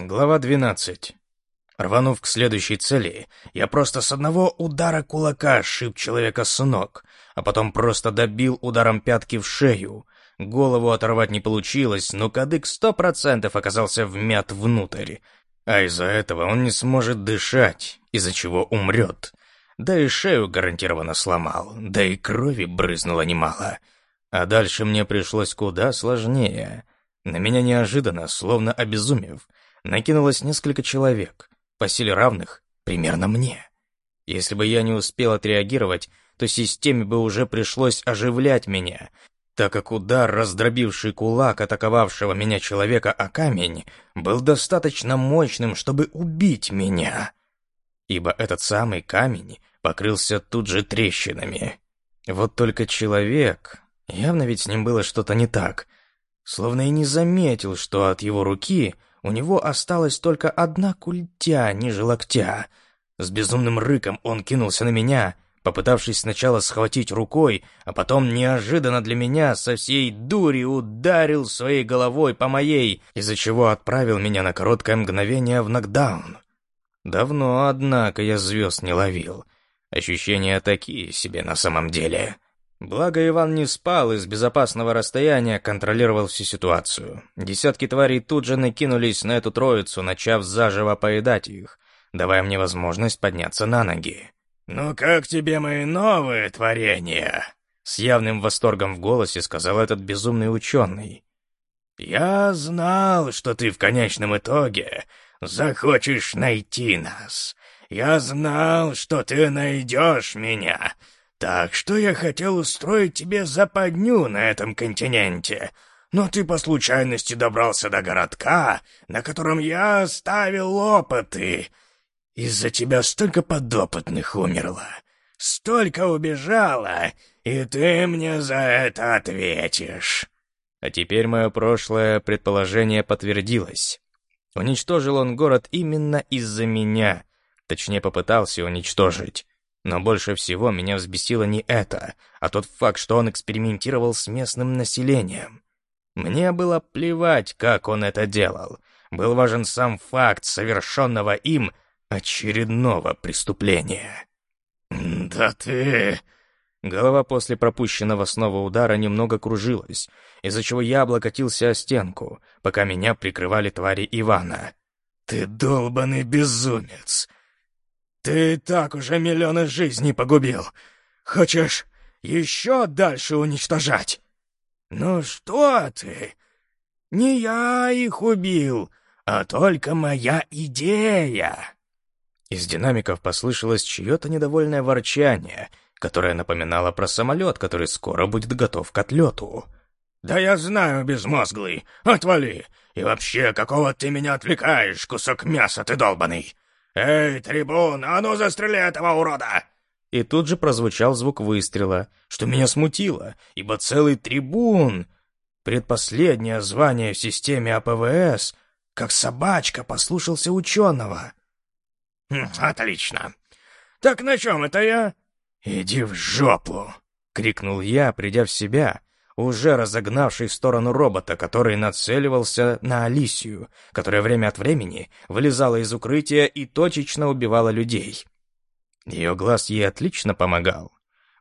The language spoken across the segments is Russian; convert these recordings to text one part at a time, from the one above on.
Глава 12. Рванув к следующей цели, я просто с одного удара кулака шиб человека с ног, а потом просто добил ударом пятки в шею. Голову оторвать не получилось, но кадык сто процентов оказался вмят внутрь. А из-за этого он не сможет дышать, из-за чего умрет. Да и шею гарантированно сломал, да и крови брызнуло немало. А дальше мне пришлось куда сложнее. На меня неожиданно, словно обезумев, накинулось несколько человек, по силе равных примерно мне. Если бы я не успел отреагировать, то системе бы уже пришлось оживлять меня, так как удар, раздробивший кулак атаковавшего меня человека о камень, был достаточно мощным, чтобы убить меня. Ибо этот самый камень покрылся тут же трещинами. Вот только человек... Явно ведь с ним было что-то не так. Словно и не заметил, что от его руки у него осталась только одна культя ниже локтя. С безумным рыком он кинулся на меня, попытавшись сначала схватить рукой, а потом неожиданно для меня со всей дури ударил своей головой по моей, из-за чего отправил меня на короткое мгновение в нокдаун. Давно, однако, я звезд не ловил. Ощущения такие себе на самом деле. Благо Иван не спал и с безопасного расстояния контролировал всю ситуацию. Десятки тварей тут же накинулись на эту троицу, начав заживо поедать их, давая мне возможность подняться на ноги. «Ну как тебе мои новые творения?» С явным восторгом в голосе сказал этот безумный ученый. «Я знал, что ты в конечном итоге захочешь найти нас. Я знал, что ты найдешь меня, так что я хотел устроить тебе западню на этом континенте. Но ты по случайности добрался до городка, на котором я оставил опыты. Из-за тебя столько подопытных умерло, столько убежало, и ты мне за это ответишь». А теперь мое прошлое предположение подтвердилось. Уничтожил он город именно из-за меня. Точнее, попытался уничтожить. Но больше всего меня взбесило не это, а тот факт, что он экспериментировал с местным населением. Мне было плевать, как он это делал. Был важен сам факт совершенного им очередного преступления. «Да ты...» Голова после пропущенного снова удара немного кружилась, из-за чего я облокотился о стенку, пока меня прикрывали твари Ивана. «Ты долбанный безумец! Ты так уже миллионы жизней погубил. Хочешь еще дальше уничтожать? Ну что ты? Не я их убил, а только моя идея. Из динамиков послышалось чье-то недовольное ворчание, которое напоминало про самолет, который скоро будет готов к отлету. «Да я знаю, безмозглый, отвали! И вообще, какого ты меня отвлекаешь, кусок мяса ты долбаный? «Эй, трибун, а ну застрели этого урода!» И тут же прозвучал звук выстрела, что меня смутило, ибо целый трибун, предпоследнее звание в системе АПВС, как собачка послушался ученого. Хм, «Отлично. Так на чем это я?» «Иди в жопу!» — крикнул я, придя в себя, уже разогнавший в сторону робота, который нацеливался на Алисию, которая время от времени вылезала из укрытия и точечно убивала людей. Ее глаз ей отлично помогал.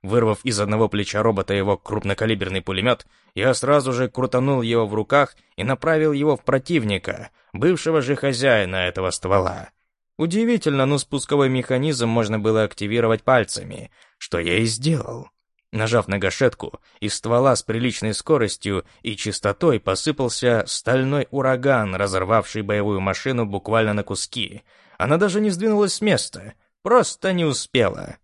Вырвав из одного плеча робота его крупнокалиберный пулемет, я сразу же крутанул его в руках и направил его в противника, бывшего же хозяина этого ствола. Удивительно, но спусковой механизм можно было активировать пальцами, что я и сделал. Нажав на гашетку, из ствола с приличной скоростью и частотой посыпался стальной ураган, разорвавший боевую машину буквально на куски. Она даже не сдвинулась с места, просто не успела.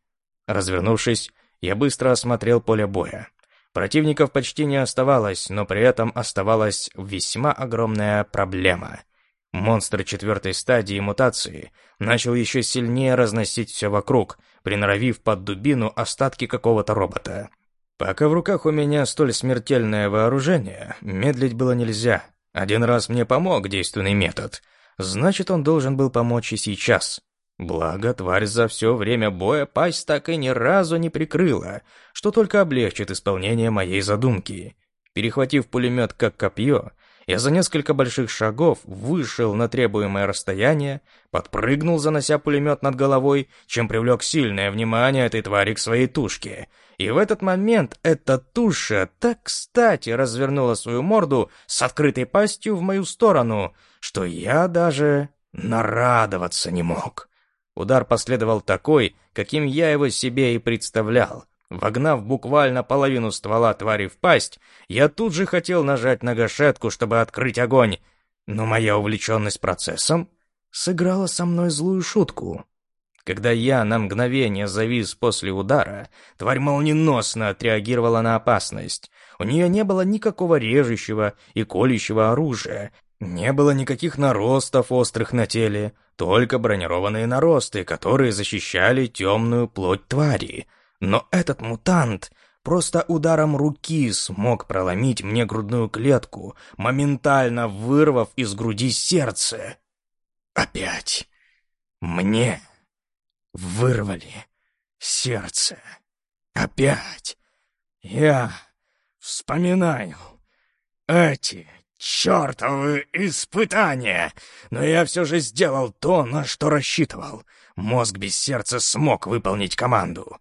Развернувшись, я быстро осмотрел поле боя. Противников почти не оставалось, но при этом оставалась весьма огромная проблема — Монстр четвертой стадии мутации начал еще сильнее разносить все вокруг, приноровив под дубину остатки какого-то робота. Пока в руках у меня столь смертельное вооружение, медлить было нельзя. Один раз мне помог действенный метод, значит, он должен был помочь и сейчас. Благо, тварь за все время боя пасть так и ни разу не прикрыла, что только облегчит исполнение моей задумки. Перехватив пулемет как копье, Я за несколько больших шагов вышел на требуемое расстояние, подпрыгнул, занося пулемет над головой, чем привлек сильное внимание этой твари к своей тушке. И в этот момент эта туша так кстати развернула свою морду с открытой пастью в мою сторону, что я даже нарадоваться не мог. Удар последовал такой, каким я его себе и представлял. Вогнав буквально половину ствола твари в пасть, я тут же хотел нажать на гашетку, чтобы открыть огонь, но моя увлеченность процессом сыграла со мной злую шутку. Когда я на мгновение завис после удара, тварь молниеносно отреагировала на опасность. У нее не было никакого режущего и колющего оружия, не было никаких наростов острых на теле, только бронированные наросты, которые защищали темную плоть твари — но этот мутант просто ударом руки смог проломить мне грудную клетку, моментально вырвав из груди сердце. Опять. Мне вырвали сердце. Опять. Я вспоминаю эти чертовы испытания, но я все же сделал то, на что рассчитывал. Мозг без сердца смог выполнить команду.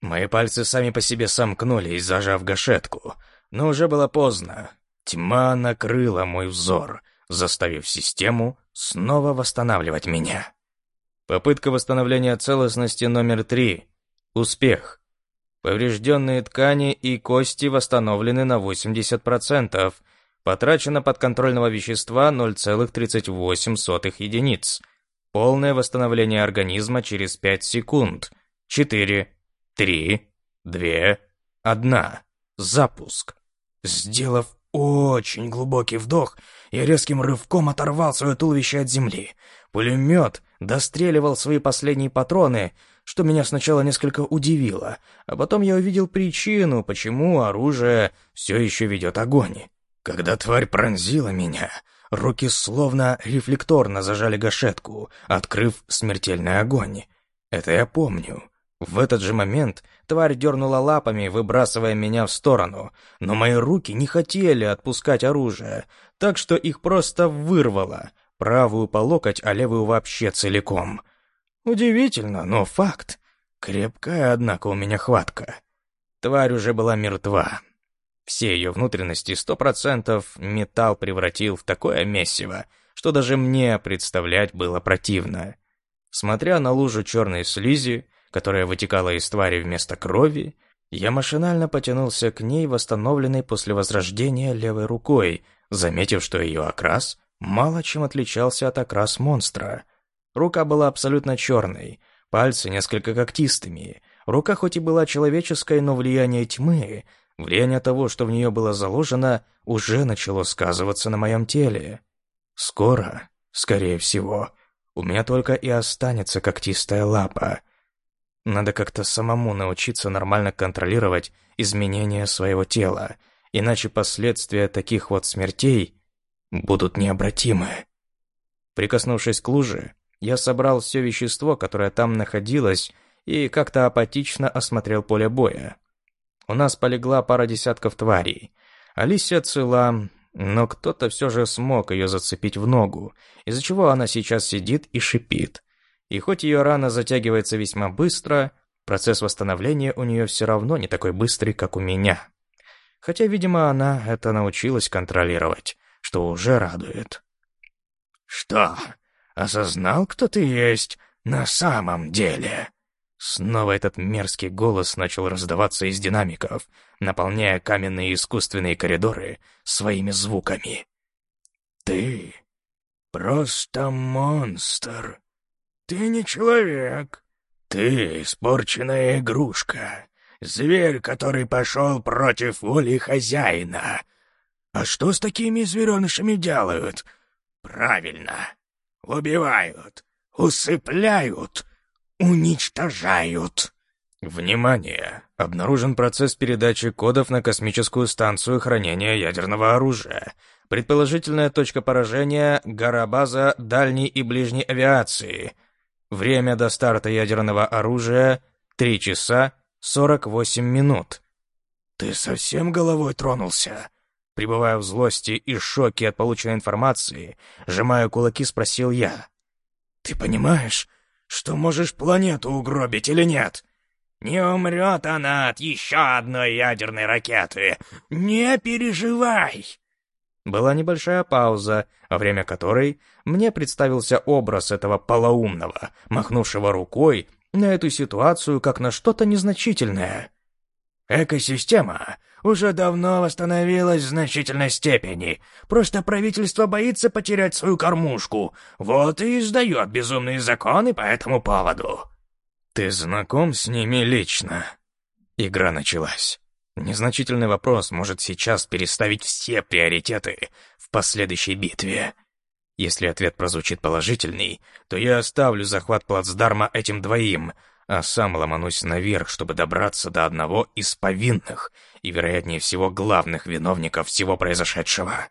Мои пальцы сами по себе сомкнулись, зажав гашетку, но уже было поздно. Тьма накрыла мой взор, заставив систему снова восстанавливать меня. Попытка восстановления целостности номер три. Успех. Поврежденные ткани и кости восстановлены на 80%. Потрачено подконтрольного вещества 0,38 единиц. Полное восстановление организма через 5 секунд. 4, Три, две, одна. Запуск. Сделав очень глубокий вдох, я резким рывком оторвал свое туловище от земли. Пулемет достреливал свои последние патроны, что меня сначала несколько удивило, а потом я увидел причину, почему оружие все еще ведет огонь. Когда тварь пронзила меня, руки словно рефлекторно зажали гашетку, открыв смертельный огонь. Это я помню. В этот же момент тварь дернула лапами, выбрасывая меня в сторону, но мои руки не хотели отпускать оружие, так что их просто вырвало, правую по локоть, а левую вообще целиком. Удивительно, но факт. Крепкая, однако, у меня хватка. Тварь уже была мертва. Все ее внутренности сто процентов металл превратил в такое месиво, что даже мне представлять было противно. Смотря на лужу черной слизи, которая вытекала из твари вместо крови, я машинально потянулся к ней, восстановленной после возрождения левой рукой, заметив, что ее окрас мало чем отличался от окрас монстра. Рука была абсолютно черной, пальцы несколько когтистыми. Рука хоть и была человеческой, но влияние тьмы, влияние того, что в нее было заложено, уже начало сказываться на моем теле. Скоро, скорее всего, у меня только и останется когтистая лапа — надо как-то самому научиться нормально контролировать изменения своего тела, иначе последствия таких вот смертей будут необратимы. Прикоснувшись к луже, я собрал все вещество, которое там находилось, и как-то апатично осмотрел поле боя. У нас полегла пара десятков тварей. Алисия цела, но кто-то все же смог ее зацепить в ногу, из-за чего она сейчас сидит и шипит. И хоть ее рана затягивается весьма быстро, процесс восстановления у нее все равно не такой быстрый, как у меня. Хотя, видимо, она это научилась контролировать, что уже радует. «Что, осознал, кто ты есть на самом деле?» Снова этот мерзкий голос начал раздаваться из динамиков, наполняя каменные искусственные коридоры своими звуками. «Ты просто монстр!» «Ты не человек. Ты испорченная игрушка. Зверь, который пошел против воли хозяина. А что с такими зверенышами делают? Правильно. Убивают, усыпляют, уничтожают». Внимание! Обнаружен процесс передачи кодов на космическую станцию хранения ядерного оружия. Предположительная точка поражения — гора-база дальней и ближней авиации — Время до старта ядерного оружия — 3 часа 48 минут. «Ты совсем головой тронулся?» пребывая в злости и шоке от полученной информации, сжимая кулаки, спросил я. «Ты понимаешь, что можешь планету угробить или нет?» «Не умрет она от еще одной ядерной ракеты! Не переживай!» Была небольшая пауза, во время которой мне представился образ этого полоумного, махнувшего рукой на эту ситуацию как на что-то незначительное. «Экосистема уже давно восстановилась в значительной степени. Просто правительство боится потерять свою кормушку. Вот и издает безумные законы по этому поводу». «Ты знаком с ними лично?» Игра началась. Незначительный вопрос может сейчас переставить все приоритеты в последующей битве. Если ответ прозвучит положительный, то я оставлю захват плацдарма этим двоим, а сам ломанусь наверх, чтобы добраться до одного из повинных и, вероятнее всего, главных виновников всего произошедшего.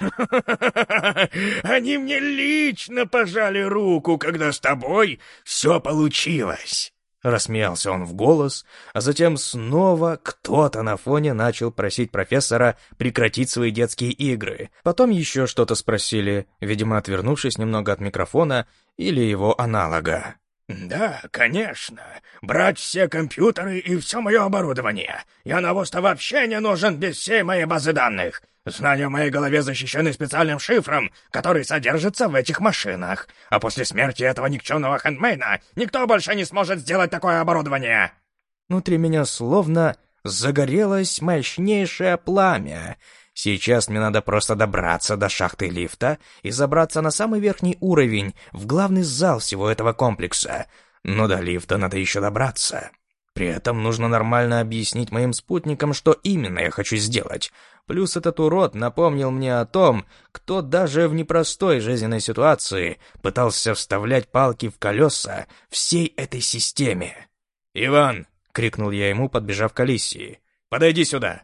Они мне лично пожали руку, когда с тобой все получилось. Рассмеялся он в голос, а затем снова кто-то на фоне начал просить профессора прекратить свои детские игры. Потом еще что-то спросили, видимо, отвернувшись немного от микрофона или его аналога. «Да, конечно. Брать все компьютеры и все мое оборудование. Я навоз-то вообще не нужен без всей моей базы данных. Знания в моей голове защищены специальным шифром, который содержится в этих машинах. А после смерти этого никчемного хендмейна никто больше не сможет сделать такое оборудование!» Внутри меня словно загорелось мощнейшее пламя. Сейчас мне надо просто добраться до шахты лифта и забраться на самый верхний уровень, в главный зал всего этого комплекса. Но до лифта надо еще добраться. При этом нужно нормально объяснить моим спутникам, что именно я хочу сделать. Плюс этот урод напомнил мне о том, кто даже в непростой жизненной ситуации пытался вставлять палки в колеса всей этой системе. «Иван!» — крикнул я ему, подбежав к Алисии. «Подойди сюда!»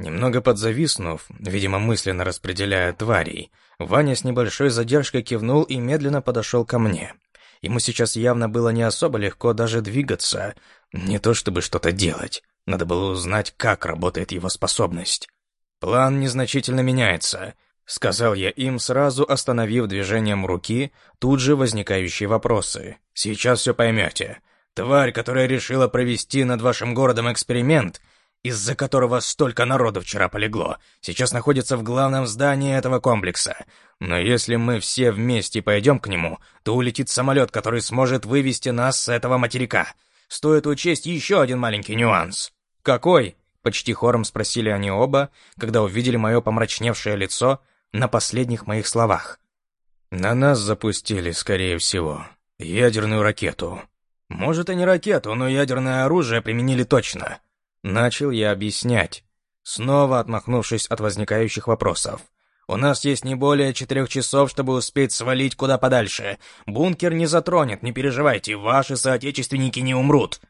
Немного подзависнув, видимо, мысленно распределяя тварей, Ваня с небольшой задержкой кивнул и медленно подошел ко мне. Ему сейчас явно было не особо легко даже двигаться, не то чтобы что-то делать. Надо было узнать, как работает его способность. «План незначительно меняется», — сказал я им, сразу остановив движением руки тут же возникающие вопросы. «Сейчас все поймете. Тварь, которая решила провести над вашим городом эксперимент, из-за которого столько народу вчера полегло, сейчас находится в главном здании этого комплекса. Но если мы все вместе пойдем к нему, то улетит самолет, который сможет вывести нас с этого материка. Стоит учесть еще один маленький нюанс. «Какой?» — почти хором спросили они оба, когда увидели мое помрачневшее лицо на последних моих словах. «На нас запустили, скорее всего, ядерную ракету. Может, и не ракету, но ядерное оружие применили точно». Начал я объяснять, снова отмахнувшись от возникающих вопросов. «У нас есть не более четырех часов, чтобы успеть свалить куда подальше. Бункер не затронет, не переживайте, ваши соотечественники не умрут».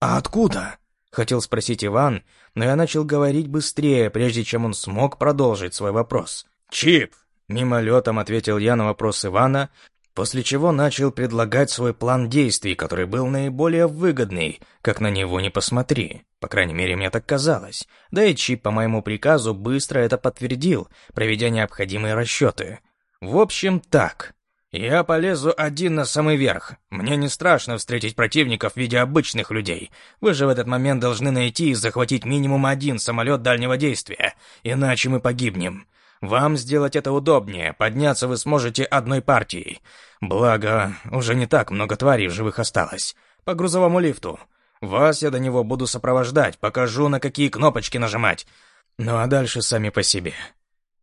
«А откуда?» — хотел спросить Иван, но я начал говорить быстрее, прежде чем он смог продолжить свой вопрос. «Чип!» — мимолетом ответил я на вопрос Ивана, после чего начал предлагать свой план действий, который был наиболее выгодный, как на него не посмотри. По крайней мере, мне так казалось. Да и Чип по моему приказу быстро это подтвердил, проведя необходимые расчеты. В общем, так. Я полезу один на самый верх. Мне не страшно встретить противников в виде обычных людей. Вы же в этот момент должны найти и захватить минимум один самолет дальнего действия, иначе мы погибнем. Вам сделать это удобнее, подняться вы сможете одной партией. Благо, уже не так много тварей в живых осталось. По грузовому лифту. Вас я до него буду сопровождать, покажу, на какие кнопочки нажимать. Ну а дальше сами по себе.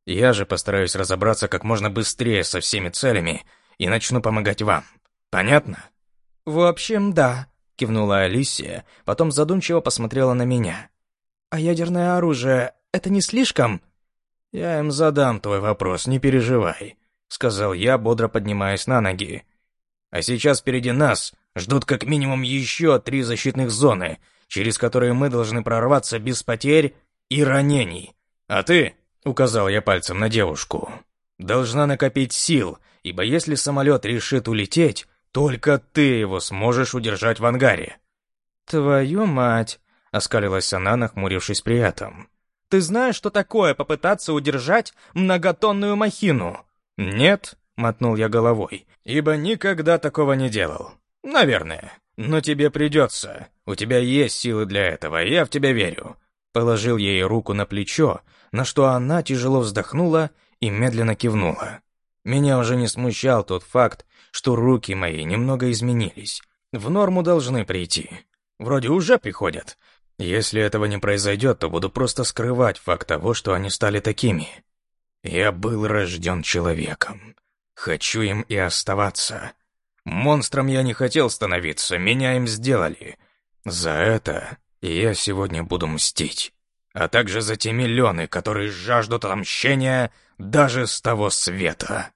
Я же постараюсь разобраться как можно быстрее со всеми целями и начну помогать вам. Понятно? В общем, да, кивнула Алисия, потом задумчиво посмотрела на меня. А ядерное оружие — это не слишком? «Я им задам твой вопрос, не переживай», — сказал я, бодро поднимаясь на ноги. «А сейчас впереди нас ждут как минимум еще три защитных зоны, через которые мы должны прорваться без потерь и ранений. А ты, — указал я пальцем на девушку, — должна накопить сил, ибо если самолет решит улететь, только ты его сможешь удержать в ангаре». «Твою мать!» — оскалилась она, нахмурившись при этом. Ты знаешь, что такое попытаться удержать многотонную махину?» «Нет», — мотнул я головой, «ибо никогда такого не делал. Наверное. Но тебе придется. У тебя есть силы для этого, я в тебя верю». Положил ей руку на плечо, на что она тяжело вздохнула и медленно кивнула. Меня уже не смущал тот факт, что руки мои немного изменились. В норму должны прийти. Вроде уже приходят. Если этого не произойдет, то буду просто скрывать факт того, что они стали такими. Я был рожден человеком. Хочу им и оставаться. Монстром я не хотел становиться, меня им сделали. За это я сегодня буду мстить. А также за те миллионы, которые жаждут отмщения даже с того света.